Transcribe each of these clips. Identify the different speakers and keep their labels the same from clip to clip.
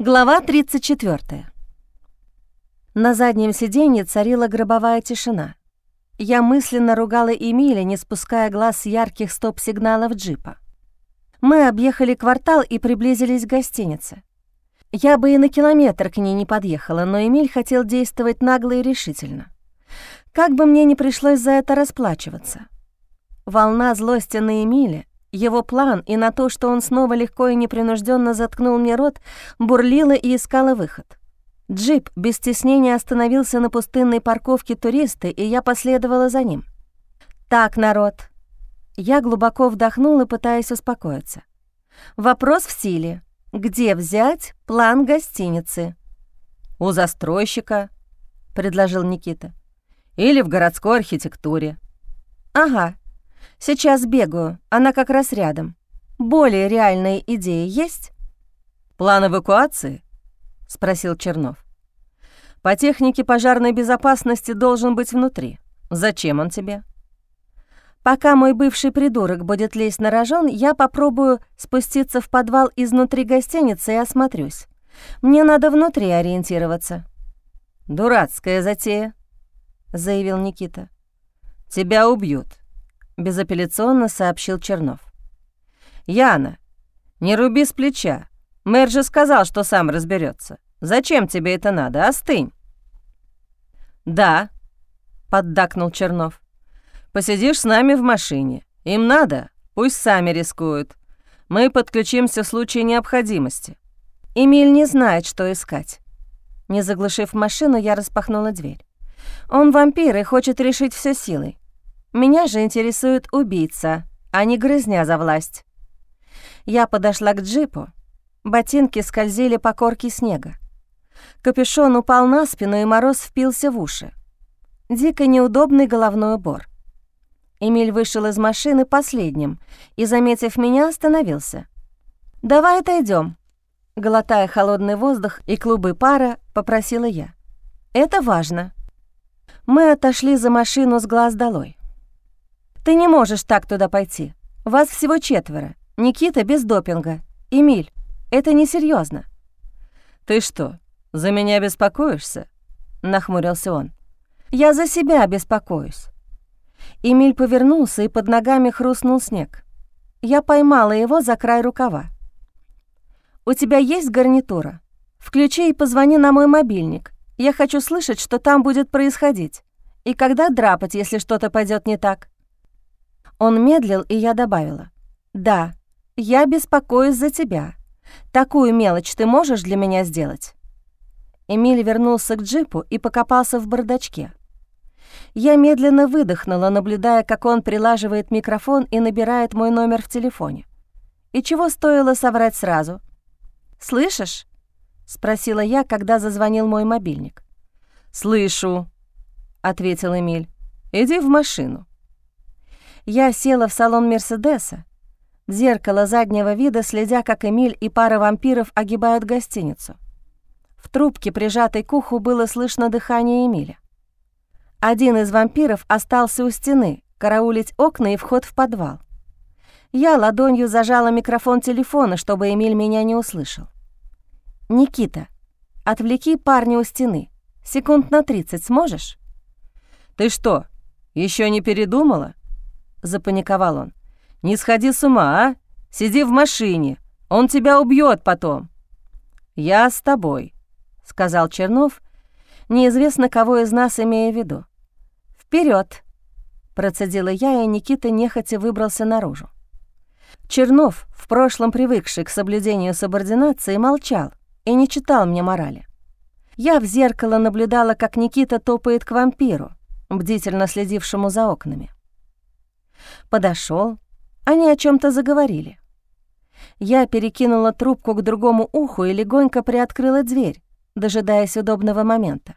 Speaker 1: Глава 34. На заднем сиденье царила гробовая тишина. Я мысленно ругала Эмиля, не спуская глаз ярких стоп-сигналов джипа. Мы объехали квартал и приблизились к гостинице. Я бы и на километр к ней не подъехала, но Эмиль хотел действовать нагло и решительно. Как бы мне не пришлось за это расплачиваться. Волна злости на Эмиля его план и на то, что он снова легко и непринужденно заткнул мне рот, бурлила и искала выход. Джип без стеснения остановился на пустынной парковке туристы, и я последовала за ним. «Так, народ». Я глубоко вдохнула, пытаясь успокоиться. «Вопрос в силе. Где взять план гостиницы?»
Speaker 2: «У застройщика», — предложил Никита. «Или в городской архитектуре».
Speaker 1: «Ага, Сейчас бегаю, она как раз рядом. Более реальные идеи есть?»
Speaker 2: «План эвакуации?» — спросил Чернов. «По технике пожарной безопасности должен быть внутри. Зачем он тебе?»
Speaker 1: «Пока мой бывший придурок будет лезть на рожон, я попробую спуститься в подвал изнутри гостиницы и осмотрюсь. Мне надо внутри ориентироваться».
Speaker 2: «Дурацкая затея», — заявил Никита. «Тебя убьют безапелляционно сообщил Чернов. «Яна, не руби с плеча. Мэр же сказал, что сам разберется. Зачем тебе это надо? Остынь». «Да», — поддакнул Чернов. «Посидишь с нами в машине. Им надо, пусть сами рискуют. Мы подключимся в случае необходимости».
Speaker 1: Эмиль не знает, что искать. Не заглушив машину, я распахнула дверь. Он вампир и хочет решить все силой. Меня же интересует убийца, а не грызня за власть. Я подошла к джипу. Ботинки скользили по корке снега. Капюшон упал на спину, и мороз впился в уши. Дико неудобный головной убор. Эмиль вышел из машины последним и, заметив меня, остановился. «Давай отойдем. глотая холодный воздух и клубы пара, попросила я. «Это важно». Мы отошли за машину с глаз долой. Ты не можешь так туда пойти. Вас всего четверо. Никита без допинга. Эмиль, это несерьезно.
Speaker 2: Ты что, за меня беспокоишься? Нахмурился он.
Speaker 1: Я за себя беспокоюсь. Эмиль повернулся и под ногами хрустнул снег. Я поймала его за край рукава. «У тебя есть гарнитура? Включи и позвони на мой мобильник. Я хочу слышать, что там будет происходить. И когда драпать, если что-то пойдет не так?» Он медлил, и я добавила. «Да, я беспокоюсь за тебя. Такую мелочь ты можешь для меня сделать?» Эмиль вернулся к джипу и покопался в бардачке. Я медленно выдохнула, наблюдая, как он прилаживает микрофон и набирает мой номер в телефоне. И чего стоило соврать сразу? «Слышишь?» — спросила я, когда зазвонил мой мобильник.
Speaker 2: «Слышу», — ответил Эмиль. «Иди в машину».
Speaker 1: Я села в салон Мерседеса, в зеркало заднего вида, следя, как Эмиль и пара вампиров огибают гостиницу. В трубке, прижатой к уху, было слышно дыхание Эмиля. Один из вампиров остался у стены, караулить окна и вход в подвал. Я ладонью зажала микрофон телефона, чтобы Эмиль меня не услышал. «Никита, отвлеки парня у стены. Секунд на 30 сможешь?»
Speaker 2: «Ты что, еще не передумала?» — запаниковал он. «Не сходи с ума, а? Сиди в машине, он тебя убьет потом». «Я с тобой», — сказал Чернов, неизвестно кого из нас имея в виду. Вперед! процедила я, и Никита нехотя выбрался наружу. Чернов, в прошлом привыкший к соблюдению субординации, молчал и не читал мне морали. Я в зеркало наблюдала, как Никита топает к вампиру, бдительно следившему за окнами. Подошел, они о чем то заговорили. Я перекинула трубку к другому уху и легонько приоткрыла дверь, дожидаясь удобного момента.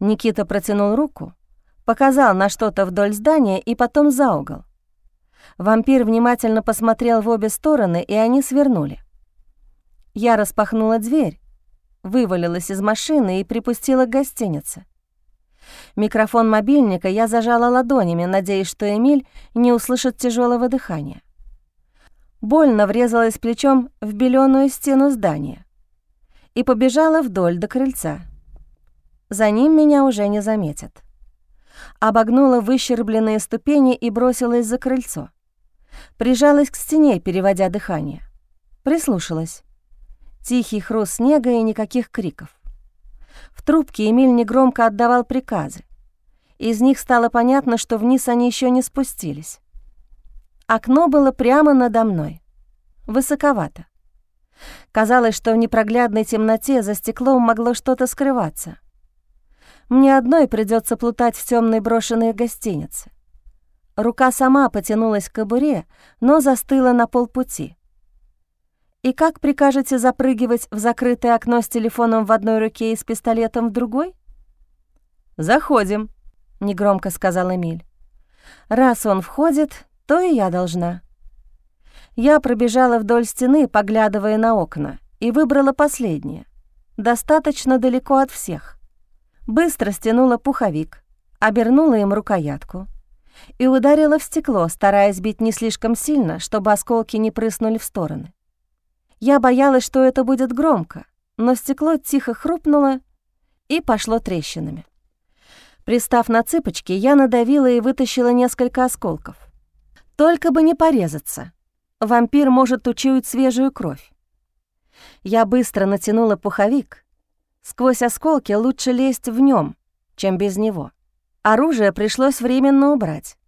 Speaker 2: Никита протянул руку, показал на что-то вдоль здания и потом за угол. Вампир внимательно посмотрел в обе стороны, и они свернули. Я распахнула дверь, вывалилась из машины и припустила к гостинице. Микрофон мобильника я зажала ладонями, надеясь, что Эмиль не услышит тяжелого дыхания. Больно врезалась плечом в беленую стену здания.
Speaker 1: и побежала вдоль до крыльца. За ним меня уже не заметят. Обогнула выщербленные ступени и бросилась за крыльцо. Прижалась к стене, переводя дыхание. Прислушалась. Тихий хруст снега и никаких криков. В трубке Эмиль негромко отдавал приказы. Из них стало понятно, что вниз они еще не спустились. Окно было прямо надо мной. Высоковато. Казалось, что в непроглядной темноте за стеклом могло что-то скрываться. Мне одной придется плутать в темной брошенной гостинице. Рука сама потянулась к кобуре, но застыла на полпути. И как прикажете запрыгивать в закрытое окно с телефоном в одной руке и с пистолетом в другой?
Speaker 2: «Заходим», —
Speaker 1: негромко сказал Эмиль. «Раз он входит, то и я должна». Я пробежала вдоль стены, поглядывая на окна, и выбрала последнее, достаточно далеко от всех. Быстро стянула пуховик, обернула им рукоятку и ударила в стекло, стараясь бить не слишком сильно, чтобы осколки не прыснули в стороны. Я боялась, что это будет громко, но стекло тихо хрупнуло и пошло трещинами. Пристав на цыпочки, я надавила и вытащила несколько осколков. Только бы не порезаться. Вампир может учуять свежую кровь. Я быстро натянула пуховик. Сквозь осколки лучше лезть в нем, чем без него. Оружие пришлось временно убрать.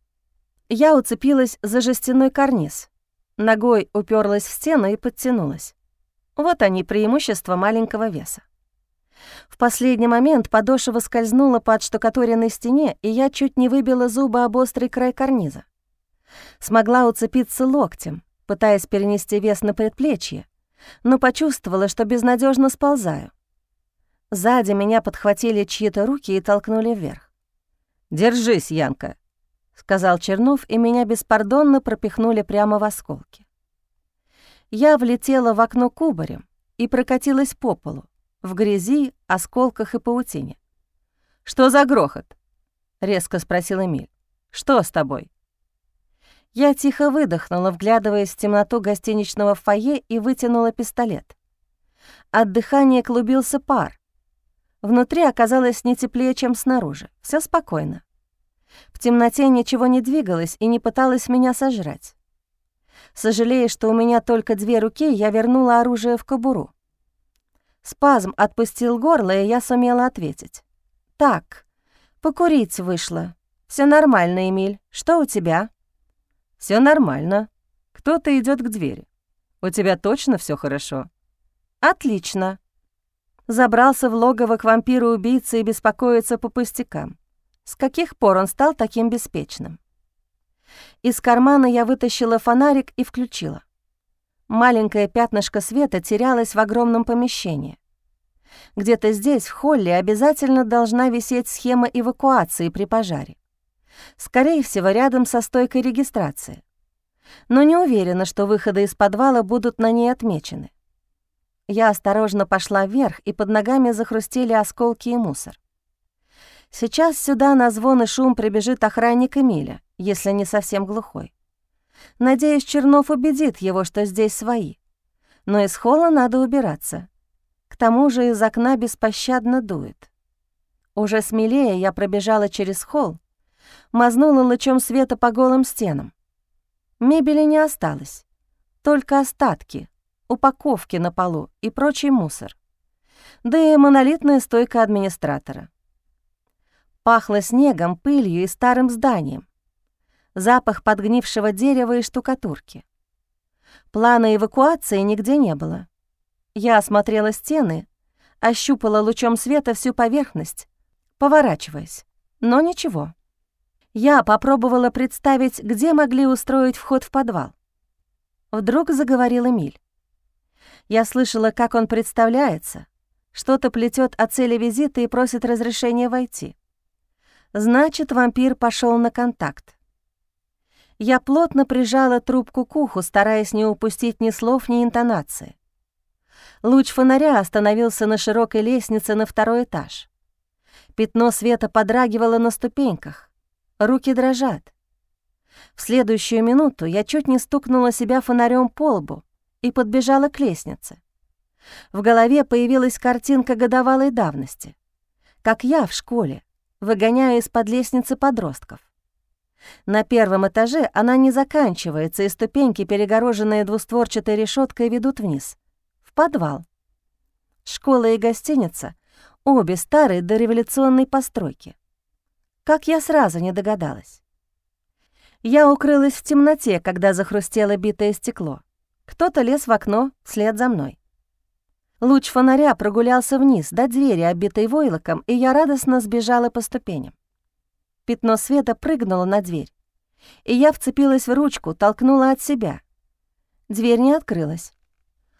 Speaker 1: Я уцепилась за жестяной карниз. Ногой уперлась в стену и подтянулась. Вот они, преимущества маленького веса. В последний момент подошва скользнула по отштукатуренной стене, и я чуть не выбила зубы об острый край карниза. Смогла уцепиться локтем, пытаясь перенести вес на предплечье, но почувствовала, что безнадежно сползаю. Сзади меня подхватили чьи-то руки и толкнули вверх.
Speaker 2: «Держись, Янка», —
Speaker 1: сказал Чернов, и меня беспардонно пропихнули прямо в осколки. Я влетела в окно кубарем и прокатилась по полу, в грязи, осколках и паутине.
Speaker 2: «Что за грохот?» — резко спросил Эмиль. «Что с тобой?»
Speaker 1: Я тихо выдохнула, вглядываясь в темноту гостиничного фойе и вытянула пистолет. От дыхания клубился пар. Внутри оказалось не теплее, чем снаружи. Все спокойно. В темноте ничего не двигалось и не пыталось меня сожрать. Сожалея, что у меня только две руки, я вернула оружие в кобуру. Спазм отпустил горло, и я сумела ответить. «Так, покурить вышло. Все нормально, Эмиль. Что у тебя?»
Speaker 2: Все нормально. Кто-то идет к двери. У тебя точно все хорошо?»
Speaker 1: «Отлично». Забрался в логово к вампиру-убийце и беспокоится по пустякам. С каких пор он стал таким беспечным? Из кармана я вытащила фонарик и включила. Маленькое пятнышко света терялось в огромном помещении. Где-то здесь, в холле, обязательно должна висеть схема эвакуации при пожаре. Скорее всего, рядом со стойкой регистрации. Но не уверена, что выходы из подвала будут на ней отмечены. Я осторожно пошла вверх, и под ногами захрустели осколки и мусор. Сейчас сюда на звон и шум прибежит охранник Эмиля, если не совсем глухой. Надеюсь, Чернов убедит его, что здесь свои. Но из холла надо убираться. К тому же из окна беспощадно дует. Уже смелее я пробежала через холл, мазнула лучом света по голым стенам. Мебели не осталось, только остатки, упаковки на полу и прочий мусор. Да и монолитная стойка администратора. Пахло снегом, пылью и старым зданием. Запах подгнившего дерева и штукатурки. Плана эвакуации нигде не было. Я осмотрела стены, ощупала лучом света всю поверхность, поворачиваясь, но ничего. Я попробовала представить, где могли устроить вход в подвал. Вдруг заговорил Эмиль. Я слышала, как он представляется, что-то плетет о цели визита и просит разрешения войти. Значит, вампир пошел на контакт. Я плотно прижала трубку к уху, стараясь не упустить ни слов, ни интонации. Луч фонаря остановился на широкой лестнице на второй этаж. Пятно света подрагивало на ступеньках. Руки дрожат. В следующую минуту я чуть не стукнула себя фонарем по лбу и подбежала к лестнице. В голове появилась картинка годовалой давности. Как я в школе, выгоняю из-под лестницы подростков. На первом этаже она не заканчивается, и ступеньки, перегороженные двустворчатой решеткой, ведут вниз, в подвал. Школа и гостиница — обе старые дореволюционной постройки. Как я сразу не догадалась. Я укрылась в темноте, когда захрустело битое стекло. Кто-то лез в окно вслед за мной. Луч фонаря прогулялся вниз до двери, обитой войлоком, и я радостно сбежала по ступеням. Пятно света прыгнуло на дверь, и я вцепилась в ручку, толкнула от себя. Дверь не открылась.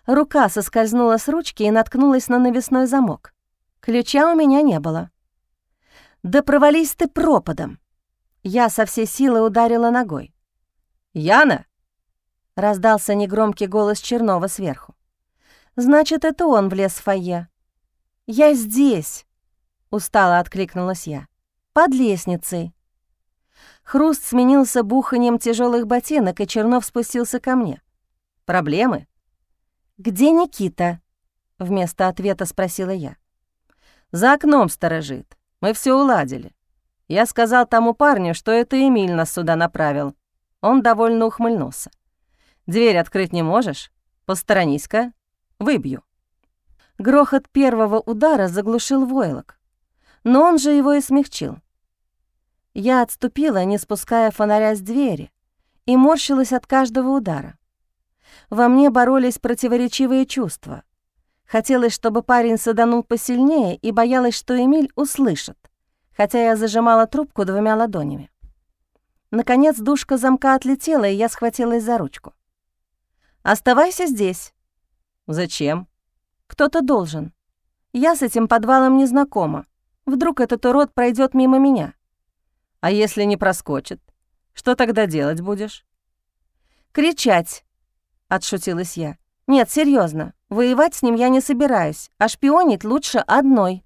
Speaker 1: Рука соскользнула с ручки и наткнулась на навесной замок. Ключа у меня не было. «Да провались ты пропадом!» Я со всей силы ударила ногой.
Speaker 2: «Яна!»
Speaker 1: — раздался негромкий голос Чернова сверху. «Значит, это он влез в фойе». «Я здесь!» — устало откликнулась я. «Под лестницей». Хруст сменился буханием тяжелых ботинок, и Чернов спустился ко мне.
Speaker 2: «Проблемы?»
Speaker 1: «Где Никита?» — вместо ответа спросила я.
Speaker 2: «За окном сторожит. Мы все уладили. Я сказал тому парню, что это Эмиль нас сюда направил. Он довольно ухмыльнулся. «Дверь открыть не можешь? Посторонись-ка. Выбью».
Speaker 1: Грохот первого удара заглушил войлок, но он же его и смягчил. Я отступила, не спуская фонаря с двери, и морщилась от каждого удара. Во мне боролись противоречивые чувства. Хотелось, чтобы парень саданул посильнее, и боялась, что Эмиль услышит хотя я зажимала трубку двумя ладонями. Наконец душка замка отлетела, и я схватилась за ручку. «Оставайся здесь».
Speaker 2: «Зачем?»
Speaker 1: «Кто-то должен. Я с этим подвалом не знакома. Вдруг этот урод пройдет мимо меня».
Speaker 2: «А если не проскочит? Что тогда делать будешь?»
Speaker 1: «Кричать», — отшутилась я. «Нет, серьезно, воевать с ним я не собираюсь, а шпионить лучше одной».